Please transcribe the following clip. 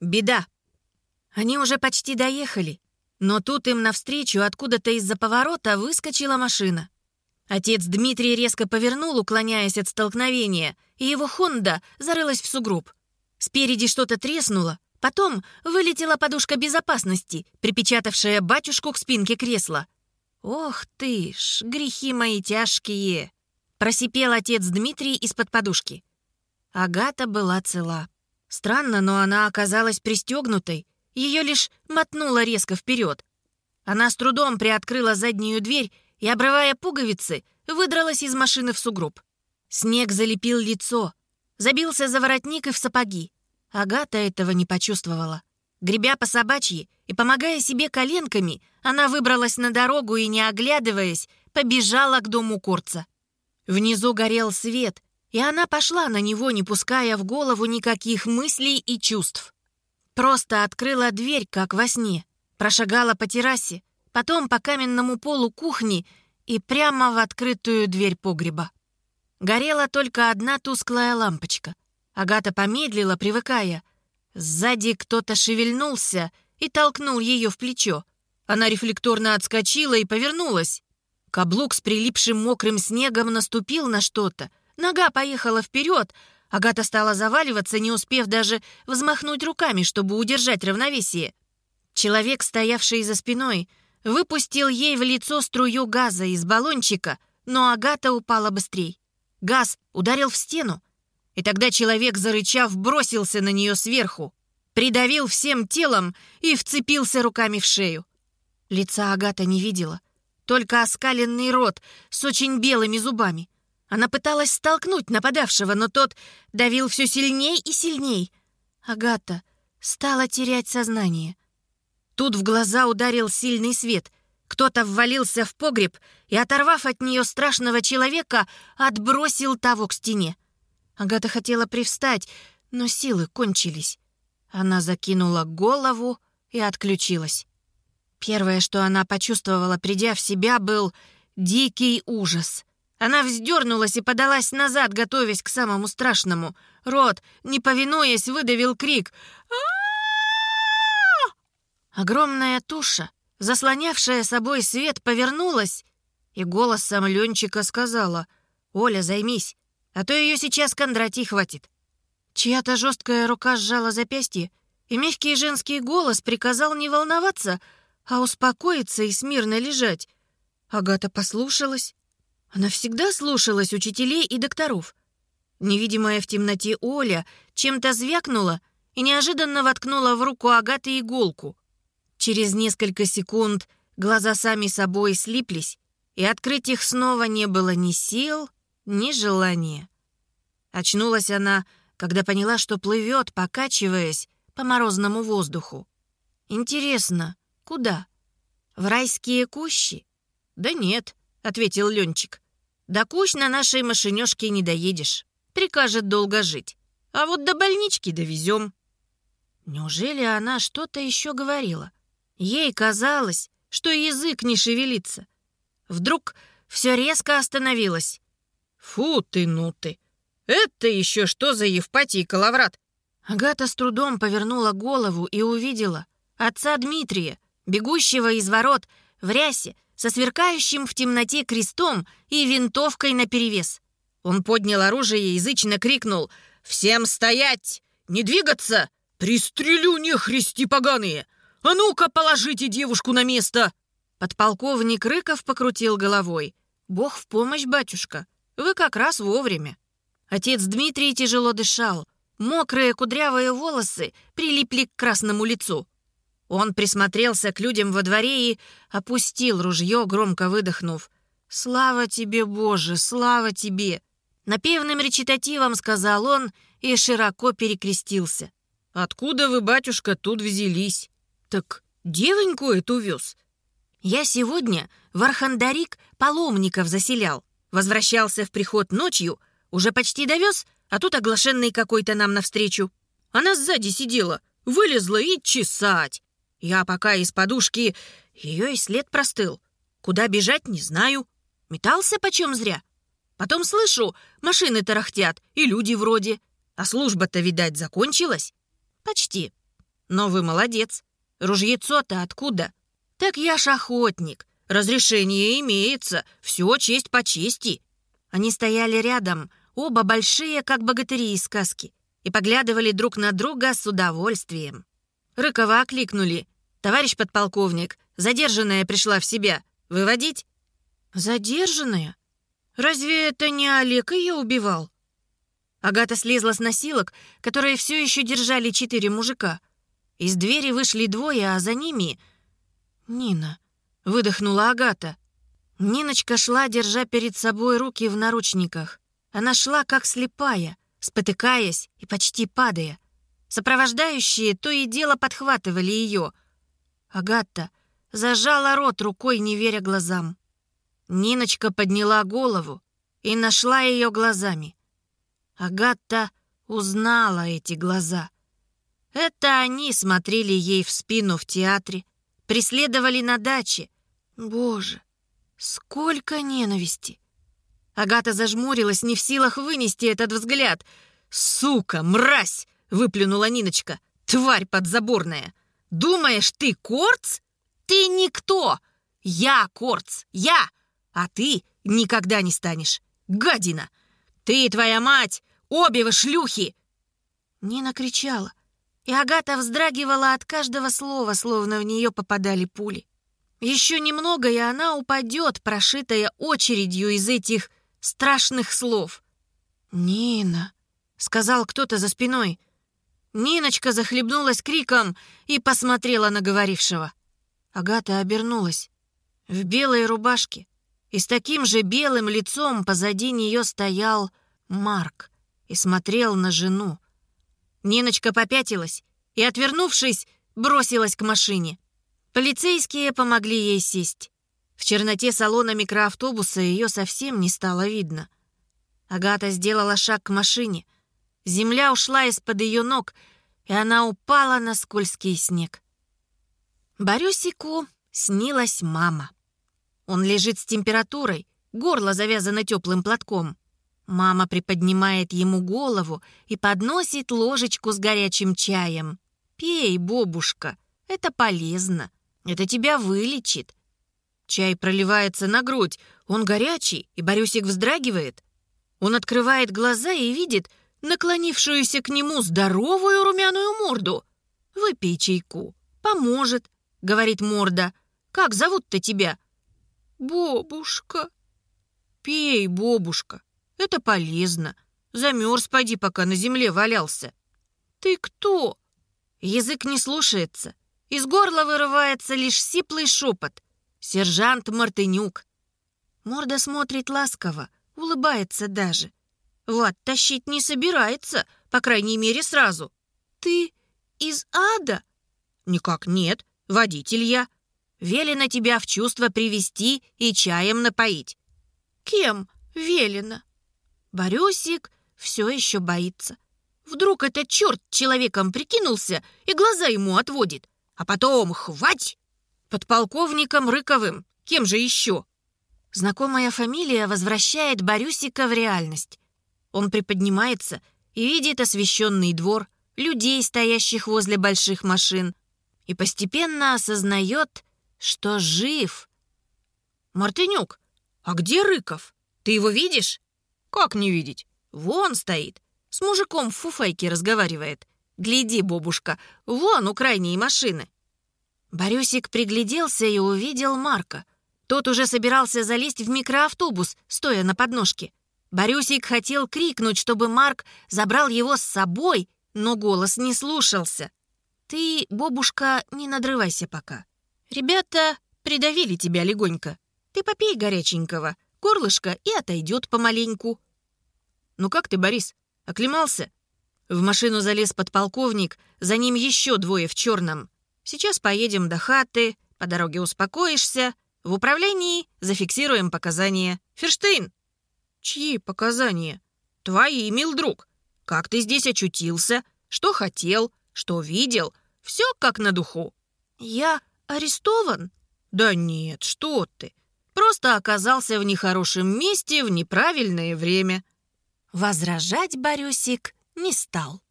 Беда. Они уже почти доехали, но тут им навстречу откуда-то из-за поворота выскочила машина. Отец Дмитрий резко повернул, уклоняясь от столкновения, и его «Хонда» зарылась в сугроб. Спереди что-то треснуло, потом вылетела подушка безопасности, припечатавшая батюшку к спинке кресла. «Ох ты ж, грехи мои тяжкие!» Просипел отец Дмитрий из-под подушки. Агата была цела. Странно, но она оказалась пристегнутой. Ее лишь мотнуло резко вперед. Она с трудом приоткрыла заднюю дверь и, обрывая пуговицы, выдралась из машины в сугроб. Снег залепил лицо, забился за воротник и в сапоги. Агата этого не почувствовала. Гребя по собачьи и помогая себе коленками, она выбралась на дорогу и, не оглядываясь, побежала к дому Корца. Внизу горел свет, и она пошла на него, не пуская в голову никаких мыслей и чувств. Просто открыла дверь, как во сне, прошагала по террасе, потом по каменному полу кухни и прямо в открытую дверь погреба. Горела только одна тусклая лампочка. Агата помедлила, привыкая. Сзади кто-то шевельнулся и толкнул ее в плечо. Она рефлекторно отскочила и повернулась. Каблук с прилипшим мокрым снегом наступил на что-то. Нога поехала вперед. Агата стала заваливаться, не успев даже взмахнуть руками, чтобы удержать равновесие. Человек, стоявший за спиной, выпустил ей в лицо струю газа из баллончика, но Агата упала быстрее. Газ ударил в стену, и тогда человек, зарычав, бросился на нее сверху, придавил всем телом и вцепился руками в шею. Лица Агата не видела, только оскаленный рот с очень белыми зубами. Она пыталась столкнуть нападавшего, но тот давил все сильней и сильней. Агата стала терять сознание. Тут в глаза ударил сильный свет. Кто-то ввалился в погреб и, оторвав от нее страшного человека, отбросил того к стене. Агата хотела привстать, но силы кончились. Она закинула голову и отключилась. Первое, что она почувствовала, придя в себя, был дикий ужас. Она вздернулась и подалась назад, готовясь к самому страшному. Рот, не повинуясь, выдавил крик! Огромная туша, заслонявшая собой свет, повернулась, и голосом Ленчика сказала «Оля, займись, а то ее сейчас Кондратий хватит». Чья-то жесткая рука сжала запястье, и мягкий женский голос приказал не волноваться, а успокоиться и смирно лежать. Агата послушалась. Она всегда слушалась учителей и докторов. Невидимая в темноте Оля чем-то звякнула и неожиданно воткнула в руку Агаты иголку. Через несколько секунд глаза сами собой слиплись, и открыть их снова не было ни сил, ни желания. Очнулась она, когда поняла, что плывет, покачиваясь по морозному воздуху. «Интересно, куда? В райские кущи?» «Да нет», — ответил Ленчик. «До кущ на нашей машинёшке не доедешь. Прикажет долго жить. А вот до больнички довезем». Неужели она что-то еще говорила? Ей казалось, что язык не шевелится. Вдруг все резко остановилось. «Фу ты, ну ты! Это еще что за Евпатий Калаврат?» Агата с трудом повернула голову и увидела отца Дмитрия, бегущего из ворот в рясе, со сверкающим в темноте крестом и винтовкой наперевес. Он поднял оружие и язычно крикнул «Всем стоять! Не двигаться! Пристрелю нехристи поганые! «А ну-ка, положите девушку на место!» Подполковник Рыков покрутил головой. «Бог в помощь, батюшка. Вы как раз вовремя». Отец Дмитрий тяжело дышал. Мокрые кудрявые волосы прилипли к красному лицу. Он присмотрелся к людям во дворе и опустил ружье, громко выдохнув. «Слава тебе, Боже, слава тебе!» Напевным речитативом сказал он и широко перекрестился. «Откуда вы, батюшка, тут взялись?» «Так девоньку эту вез?» «Я сегодня в Архандарик паломников заселял. Возвращался в приход ночью, уже почти довез, а тут оглашенный какой-то нам навстречу. Она сзади сидела, вылезла и чесать. Я пока из подушки... Ее и след простыл. Куда бежать, не знаю. Метался почем зря. Потом слышу, машины тарахтят, и люди вроде. А служба-то, видать, закончилась. Почти. Но вы молодец. Ружьецо-то откуда? Так я ж охотник. Разрешение имеется. Все честь по чести. Они стояли рядом, оба большие, как богатыри из сказки, и поглядывали друг на друга с удовольствием. Рыкова окликнули. «Товарищ подполковник, задержанная пришла в себя. Выводить?» «Задержанная? Разве это не Олег ее убивал?» Агата слезла с носилок, которые все еще держали четыре мужика. Из двери вышли двое, а за ними... «Нина», — выдохнула Агата. Ниночка шла, держа перед собой руки в наручниках. Она шла, как слепая, спотыкаясь и почти падая. Сопровождающие то и дело подхватывали ее. Агата зажала рот рукой, не веря глазам. Ниночка подняла голову и нашла ее глазами. Агата узнала эти глаза. Это они смотрели ей в спину в театре, преследовали на даче. Боже, сколько ненависти! Агата зажмурилась, не в силах вынести этот взгляд. «Сука, мразь!» — выплюнула Ниночка. «Тварь подзаборная! Думаешь, ты Корц? Ты никто! Я Корц! Я! А ты никогда не станешь! Гадина! Ты и твоя мать Обе вы шлюхи!» Нина кричала, и Агата вздрагивала от каждого слова, словно в нее попадали пули. Еще немного, и она упадет, прошитая очередью из этих страшных слов. «Нина!» — сказал кто-то за спиной. Ниночка захлебнулась криком и посмотрела на говорившего. Агата обернулась. В белой рубашке и с таким же белым лицом позади нее стоял Марк и смотрел на жену. Ниночка попятилась и, отвернувшись, бросилась к машине. Полицейские помогли ей сесть. В черноте салона микроавтобуса ее совсем не стало видно. Агата сделала шаг к машине. Земля ушла из-под ее ног, и она упала на скользкий снег. Борюсику снилась мама. Он лежит с температурой, горло завязано теплым платком. Мама приподнимает ему голову и подносит ложечку с горячим чаем. «Пей, бобушка, это полезно, это тебя вылечит». Чай проливается на грудь, он горячий, и Борюсик вздрагивает. Он открывает глаза и видит наклонившуюся к нему здоровую румяную морду. «Выпей чайку, поможет», — говорит морда. «Как зовут-то тебя?» «Бобушка». «Пей, бобушка, это полезно. Замерз, поди, пока на земле валялся. Ты кто? Язык не слушается. Из горла вырывается лишь сиплый шепот. Сержант Мартынюк. Морда смотрит ласково, улыбается даже. Вот, тащить не собирается, по крайней мере, сразу. Ты из ада? Никак нет, водитель я. Велено тебя в чувство привести и чаем напоить. Кем велено? Борюсик все еще боится. Вдруг этот черт человеком прикинулся и глаза ему отводит. А потом хвать! Подполковником Рыковым. Кем же еще? Знакомая фамилия возвращает Борюсика в реальность. Он приподнимается и видит освещенный двор, людей, стоящих возле больших машин, и постепенно осознает, что жив. «Мартынюк, а где Рыков? Ты его видишь?» «Как не видеть? Вон стоит. С мужиком в фуфайке разговаривает. Гляди, бабушка, вон у крайней машины». Борюсик пригляделся и увидел Марка. Тот уже собирался залезть в микроавтобус, стоя на подножке. Борюсик хотел крикнуть, чтобы Марк забрал его с собой, но голос не слушался. «Ты, бабушка, не надрывайся пока. Ребята придавили тебя легонько. Ты попей горяченького, горлышко и отойдет помаленьку. «Ну как ты, Борис, оклемался?» В машину залез подполковник, за ним еще двое в черном. «Сейчас поедем до хаты, по дороге успокоишься. В управлении зафиксируем показания. Ферштейн!» «Чьи показания?» «Твои, мил друг. Как ты здесь очутился? Что хотел? Что видел? Все как на духу». «Я арестован?» «Да нет, что ты. Просто оказался в нехорошем месте в неправильное время». Возражать Борюсик не стал.